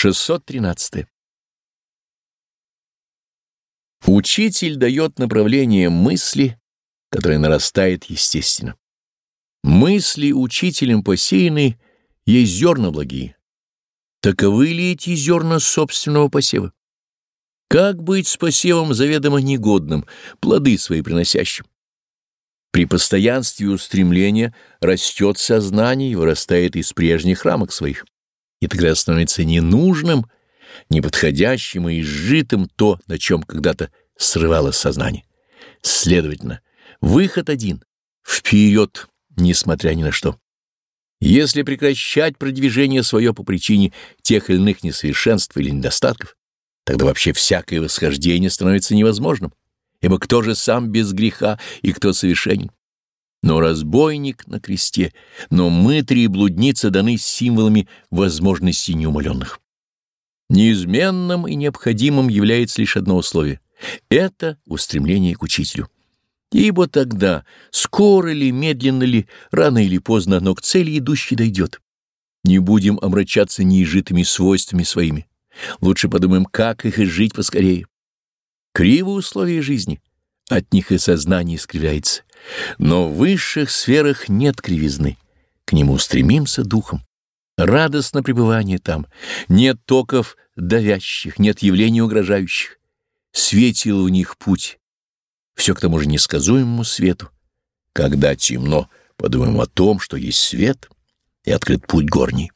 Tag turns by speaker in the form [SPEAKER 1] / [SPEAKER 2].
[SPEAKER 1] 613. Учитель дает направление мысли, которое нарастает естественно. Мысли учителем посеянные есть зерна благие. Таковы ли эти зерна собственного посева? Как быть с посевом заведомо негодным, плоды свои приносящим? При постоянстве устремления растет сознание и вырастает из прежних рамок своих, и тогда становится ненужным, неподходящим и изжитым то, на чем когда-то срывалось сознание. Следовательно, выход один — вперед, несмотря ни на что. Если прекращать продвижение свое по причине тех или иных несовершенств или недостатков, Тогда вообще всякое восхождение становится невозможным, ибо кто же сам без греха и кто совершенен? Но разбойник на кресте, но мы, три блудницы, даны символами возможностей неумоленных. Неизменным и необходимым является лишь одно условие — это устремление к учителю. Ибо тогда, скоро ли, медленно ли, рано или поздно, но к цели идущий дойдет. Не будем омрачаться неизжитыми свойствами своими. Лучше подумаем, как их изжить поскорее. Криво условия жизни, от них и сознание искривляется. Но в высших сферах нет кривизны, к нему стремимся духом. Радостно пребывание там, нет токов давящих, нет явлений угрожающих. Светил в них путь, все к тому же несказуемому свету. Когда темно, подумаем о том, что есть свет, и открыт путь горний.